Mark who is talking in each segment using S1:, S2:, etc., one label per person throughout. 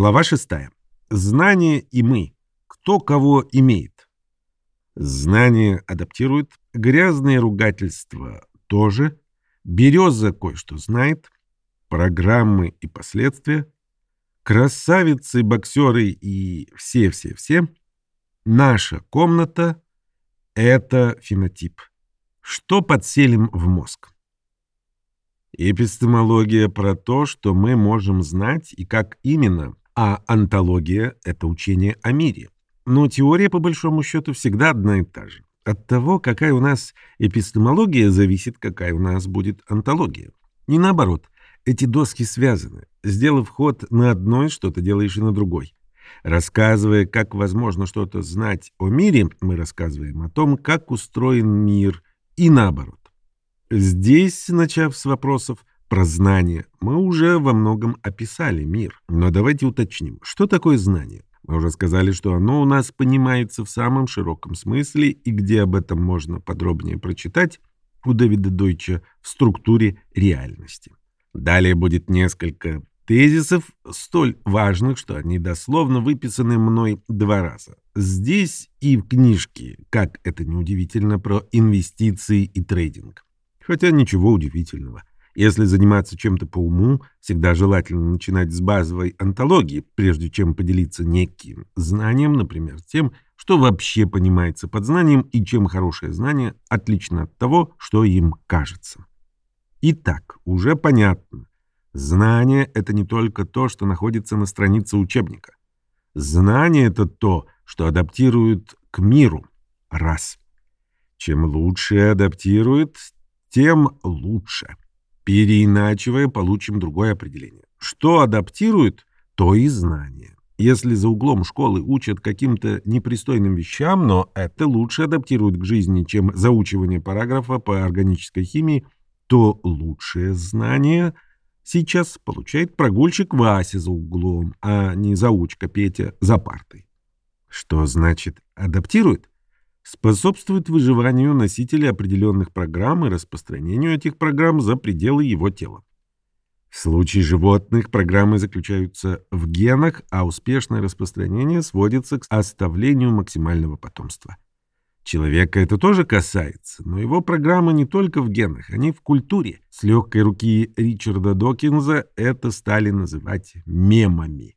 S1: Глава 6. Знание и мы. Кто кого имеет. Знание адаптирует, грязные ругательства тоже, береза кое-что знает, программы и последствия, красавицы, боксеры и все-все-все. Наша комната — это фенотип. Что подселим в мозг? Эпистемология про то, что мы можем знать и как именно, а антология — это учение о мире. Но теория, по большому счету, всегда одна и та же. От того, какая у нас эпистемология, зависит, какая у нас будет антология. Не наоборот. Эти доски связаны. Сделав ход на одной, что-то делаешь и на другой. Рассказывая, как возможно что-то знать о мире, мы рассказываем о том, как устроен мир, и наоборот. Здесь, начав с вопросов про знание, мы уже во многом описали мир. Но давайте уточним, что такое знание? Мы уже сказали, что оно у нас понимается в самом широком смысле, и где об этом можно подробнее прочитать, у Дэвида Дойча в структуре реальности. Далее будет несколько тезисов, столь важных, что они дословно выписаны мной два раза. Здесь и в книжке, как это неудивительно, про инвестиции и трейдинг. Хотя ничего удивительного. Если заниматься чем-то по уму, всегда желательно начинать с базовой антологии, прежде чем поделиться неким знанием, например, тем, что вообще понимается под знанием и чем хорошее знание отлично от того, что им кажется. Итак, уже понятно. Знание — это не только то, что находится на странице учебника. Знание — это то, что адаптирует к миру. Раз. Чем лучше адаптирует, тем лучше. Переиначивая, получим другое определение. Что адаптирует, то и знание. Если за углом школы учат каким-то непристойным вещам, но это лучше адаптирует к жизни, чем заучивание параграфа по органической химии, то лучшее знание сейчас получает прогульщик Вася за углом, а не заучка Петя за партой. Что значит адаптирует? Способствует выживанию носителя определенных программ и распространению этих программ за пределы его тела. В случае животных программы заключаются в генах, а успешное распространение сводится к оставлению максимального потомства. Человека это тоже касается, но его программы не только в генах, они в культуре. С легкой руки Ричарда Докинза это стали называть мемами.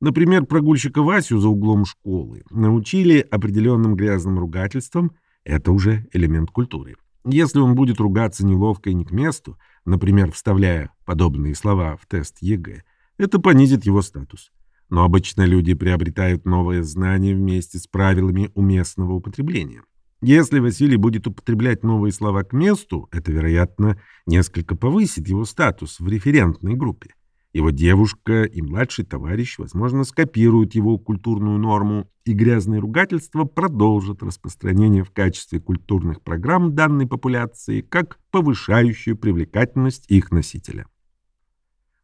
S1: Например, прогульщика Васю за углом школы научили определенным грязным ругательствам, это уже элемент культуры. Если он будет ругаться неловко и не к месту, например, вставляя подобные слова в тест ЕГЭ, это понизит его статус. Но обычно люди приобретают новые знания вместе с правилами уместного употребления. Если Василий будет употреблять новые слова к месту, это, вероятно, несколько повысит его статус в референтной группе. Его девушка и младший товарищ, возможно, скопируют его культурную норму, и грязные ругательства продолжат распространение в качестве культурных программ данной популяции как повышающую привлекательность их носителя.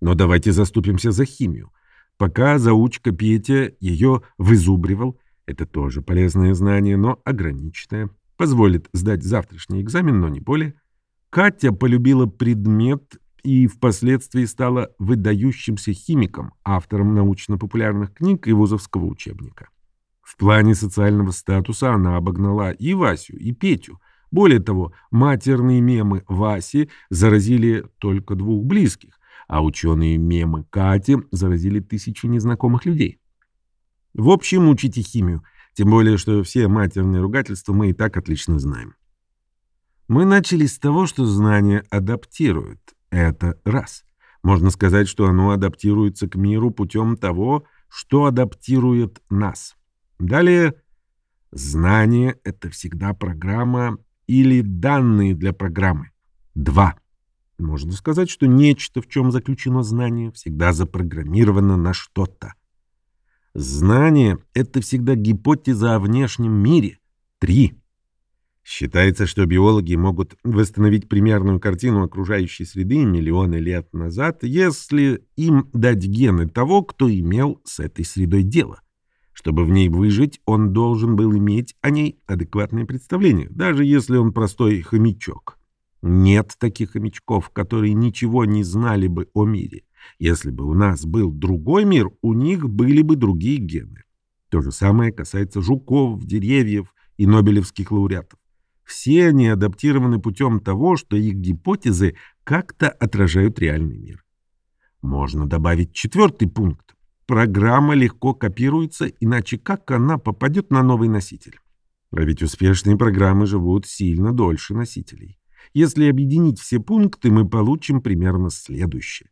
S1: Но давайте заступимся за химию. Пока заучка Петя ее вызубривал, это тоже полезное знание, но ограниченное, позволит сдать завтрашний экзамен, но не более, Катя полюбила предмет и впоследствии стала выдающимся химиком, автором научно-популярных книг и вузовского учебника. В плане социального статуса она обогнала и Васю, и Петю. Более того, матерные мемы Васи заразили только двух близких, а ученые мемы Кати заразили тысячу незнакомых людей. В общем, учите химию, тем более, что все матерные ругательства мы и так отлично знаем. Мы начали с того, что знание адаптирует, это раз. Можно сказать, что оно адаптируется к миру путем того, что адаптирует нас. Далее, знание — это всегда программа или данные для программы. Два. Можно сказать, что нечто, в чем заключено знание, всегда запрограммировано на что-то. Знание — это всегда гипотеза о внешнем мире. Три. Считается, что биологи могут восстановить примерную картину окружающей среды миллионы лет назад, если им дать гены того, кто имел с этой средой дело. Чтобы в ней выжить, он должен был иметь о ней адекватное представление, даже если он простой хомячок. Нет таких хомячков, которые ничего не знали бы о мире. Если бы у нас был другой мир, у них были бы другие гены. То же самое касается жуков, деревьев и нобелевских лауреатов. Все они адаптированы путем того, что их гипотезы как-то отражают реальный мир. Можно добавить четвертый пункт. Программа легко копируется, иначе как она попадет на новый носитель? А ведь успешные программы живут сильно дольше носителей. Если объединить все пункты, мы получим примерно следующее.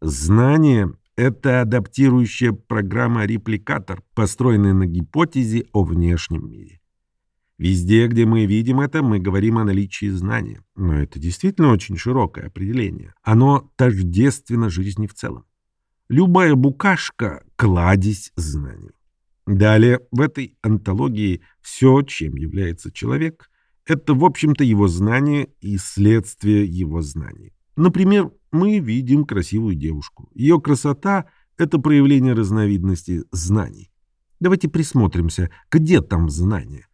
S1: Знание — это адаптирующая программа-репликатор, построенная на гипотезе о внешнем мире. Везде, где мы видим это, мы говорим о наличии знания. Но это действительно очень широкое определение. Оно тождественно жизни в целом. Любая букашка — кладезь знаний. Далее, в этой антологии все, чем является человек, это, в общем-то, его знание и следствие его знаний. Например, мы видим красивую девушку. Ее красота — это проявление разновидности знаний. Давайте присмотримся, где там знания.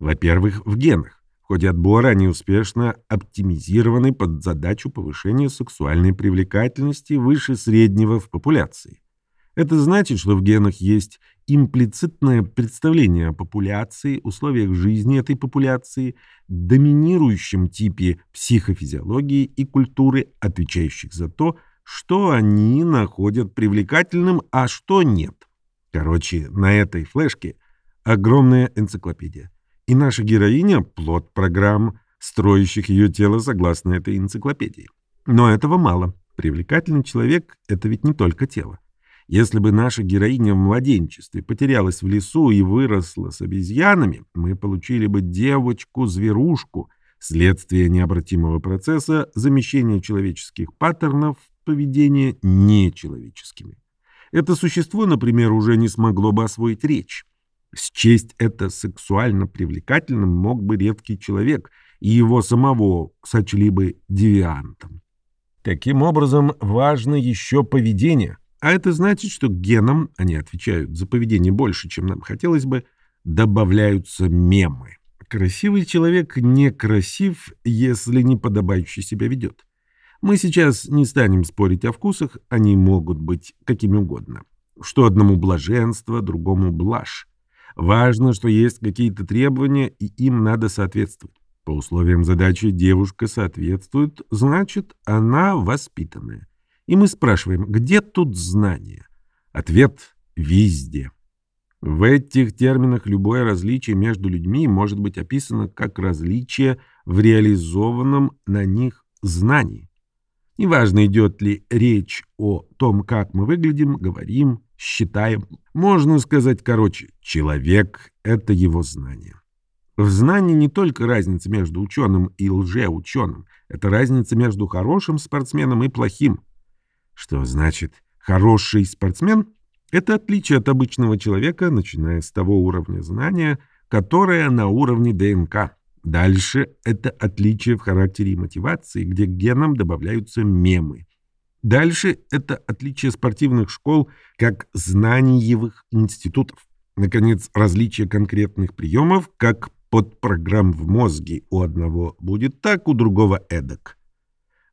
S1: Во-первых, в генах. В ходе отбора они успешно оптимизированы под задачу повышения сексуальной привлекательности выше среднего в популяции. Это значит, что в генах есть имплицитное представление о популяции, условиях жизни этой популяции, доминирующем типе психофизиологии и культуры, отвечающих за то, что они находят привлекательным, а что нет. Короче, на этой флешке огромная энциклопедия. И наша героиня – плод программ, строящих ее тело согласно этой энциклопедии. Но этого мало. Привлекательный человек – это ведь не только тело. Если бы наша героиня в младенчестве потерялась в лесу и выросла с обезьянами, мы получили бы девочку-зверушку, следствие необратимого процесса замещения человеческих паттернов поведения нечеловеческими. Это существо, например, уже не смогло бы освоить речь. Счесть это сексуально привлекательным мог бы редкий человек, и его самого сочли бы девиантом. Таким образом, важно еще поведение. А это значит, что генам, они отвечают за поведение больше, чем нам хотелось бы, добавляются мемы. Красивый человек не красив, если не подобающе себя ведет. Мы сейчас не станем спорить о вкусах, они могут быть какими угодно. Что одному блаженство, другому блажь. Важно, что есть какие-то требования, и им надо соответствовать. По условиям задачи девушка соответствует, значит, она воспитанная. И мы спрашиваем, где тут знание? Ответ – везде. В этих терминах любое различие между людьми может быть описано как различие в реализованном на них знании. Неважно, идет ли речь о том, как мы выглядим, говорим, считаем. Можно сказать короче, человек — это его знание. В знании не только разница между ученым и лжеученым, это разница между хорошим спортсменом и плохим. Что значит «хороший спортсмен»? Это отличие от обычного человека, начиная с того уровня знания, которое на уровне ДНК. Дальше это отличие в характере и мотивации, где к генам добавляются мемы. Дальше это отличие спортивных школ как знаниевых институтов. Наконец, различие конкретных приемов как подпрограмм в мозге. У одного будет так, у другого эдак.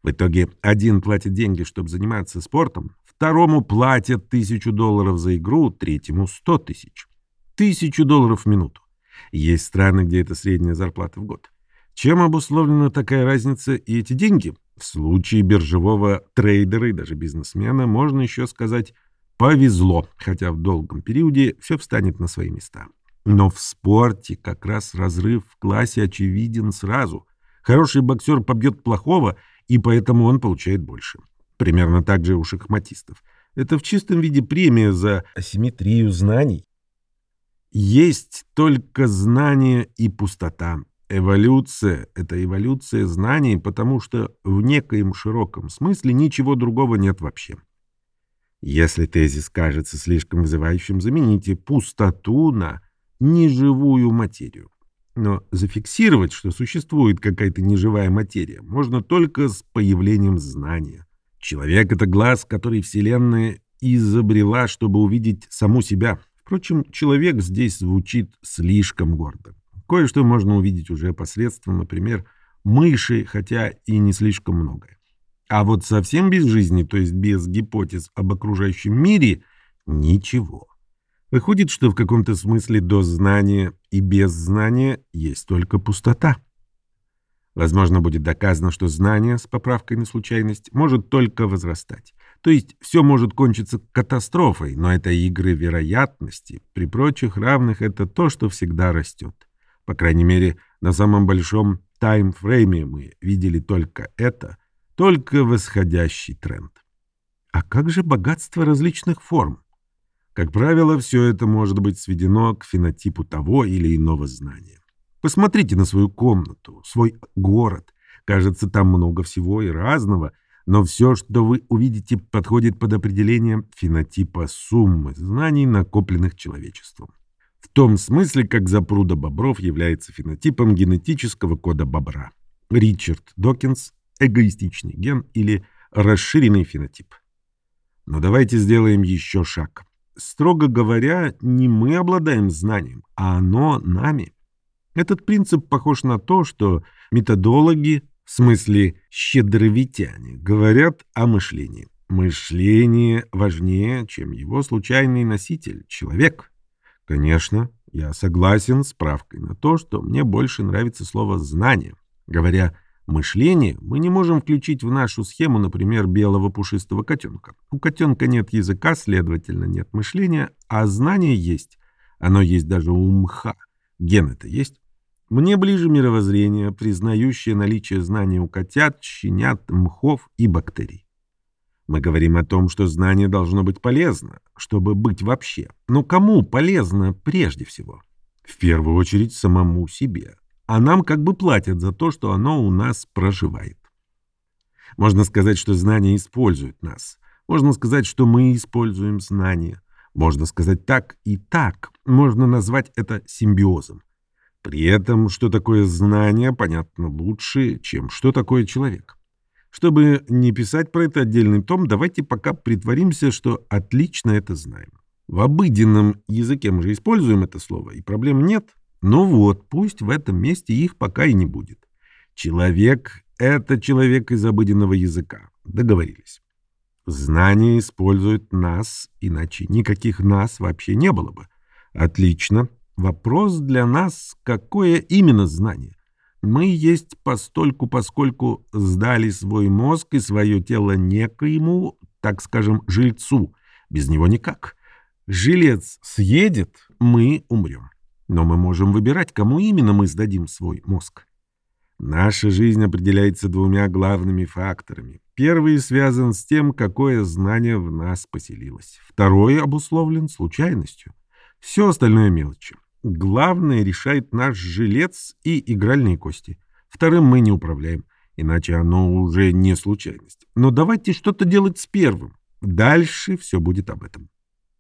S1: В итоге один платит деньги, чтобы заниматься спортом, второму платят тысячу долларов за игру, третьему сто тысяч. Тысячу долларов в минуту. Есть страны, где это средняя зарплата в год. Чем обусловлена такая разница и эти деньги? В случае биржевого трейдера и даже бизнесмена можно еще сказать «повезло», хотя в долгом периоде все встанет на свои места. Но в спорте как раз разрыв в классе очевиден сразу. Хороший боксер побьет плохого, и поэтому он получает больше. Примерно так же у шахматистов. Это в чистом виде премия за асимметрию знаний. Есть только знание и пустота. Эволюция — это эволюция знаний, потому что в некоем широком смысле ничего другого нет вообще. Если тезис кажется слишком вызывающим, замените пустоту на неживую материю. Но зафиксировать, что существует какая-то неживая материя, можно только с появлением знания. Человек — это глаз, который Вселенная изобрела, чтобы увидеть саму себя. Впрочем, человек здесь звучит слишком гордо. Кое-что можно увидеть уже посредством, например, мыши, хотя и не слишком многое. А вот совсем без жизни, то есть без гипотез об окружающем мире, ничего. Выходит, что в каком-то смысле до знания и без знания есть только пустота. Возможно, будет доказано, что знание с поправкой на случайность может только возрастать. То есть все может кончиться катастрофой, но это игры вероятности. При прочих равных это то, что всегда растет. По крайней мере, на самом большом таймфрейме мы видели только это, только восходящий тренд. А как же богатство различных форм? Как правило, все это может быть сведено к фенотипу того или иного знания. Посмотрите на свою комнату, свой город. Кажется, там много всего и разного, но все, что вы увидите, подходит под определение фенотипа суммы знаний, накопленных человечеством. В том смысле, как запруда бобров является фенотипом генетического кода бобра. Ричард Докинс «Эгоистичный ген» или «Расширенный фенотип». Но давайте сделаем еще шаг. Строго говоря, не мы обладаем знанием, а оно нами. Этот принцип похож на то, что методологи, в смысле щедровитяне, говорят о мышлении. Мышление важнее, чем его случайный носитель — человек. Конечно, я согласен с правкой на то, что мне больше нравится слово «знание». Говоря Мышление мы не можем включить в нашу схему, например, белого пушистого котенка. У котенка нет языка, следовательно, нет мышления, а знание есть. Оно есть даже у мха. Ген это есть. Мне ближе мировоззрение, признающее наличие знания у котят, щенят, мхов и бактерий. Мы говорим о том, что знание должно быть полезно, чтобы быть вообще. Но кому полезно прежде всего? В первую очередь самому себе а нам как бы платят за то, что оно у нас проживает. Можно сказать, что знания используют нас. Можно сказать, что мы используем знания. Можно сказать так и так. Можно назвать это симбиозом. При этом, что такое знание, понятно лучше, чем что такое человек. Чтобы не писать про это отдельный том, давайте пока притворимся, что отлично это знаем. В обыденном языке мы же используем это слово, и проблем нет. Ну вот, пусть в этом месте их пока и не будет. Человек — это человек из обыденного языка. Договорились. Знание использует нас, иначе никаких нас вообще не было бы. Отлично. Вопрос для нас, какое именно знание? Мы есть постольку, поскольку сдали свой мозг и свое тело некоему, так скажем, жильцу. Без него никак. Жилец съедет, мы умрем. Но мы можем выбирать, кому именно мы сдадим свой мозг. Наша жизнь определяется двумя главными факторами. Первый связан с тем, какое знание в нас поселилось. Второй обусловлен случайностью. Все остальное мелочи. Главное решает наш жилец и игральные кости. Вторым мы не управляем, иначе оно уже не случайность. Но давайте что-то делать с первым. Дальше все будет об этом.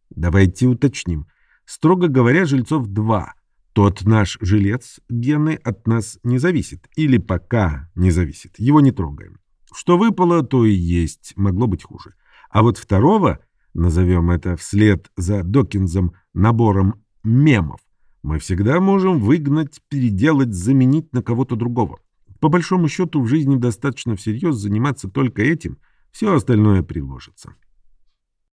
S1: Давайте уточним. Строго говоря, жильцов два. Тот наш жилец гены от нас не зависит. Или пока не зависит. Его не трогаем. Что выпало, то и есть. Могло быть хуже. А вот второго, назовем это вслед за Докинзом набором мемов, мы всегда можем выгнать, переделать, заменить на кого-то другого. По большому счету в жизни достаточно всерьез заниматься только этим, все остальное приложится.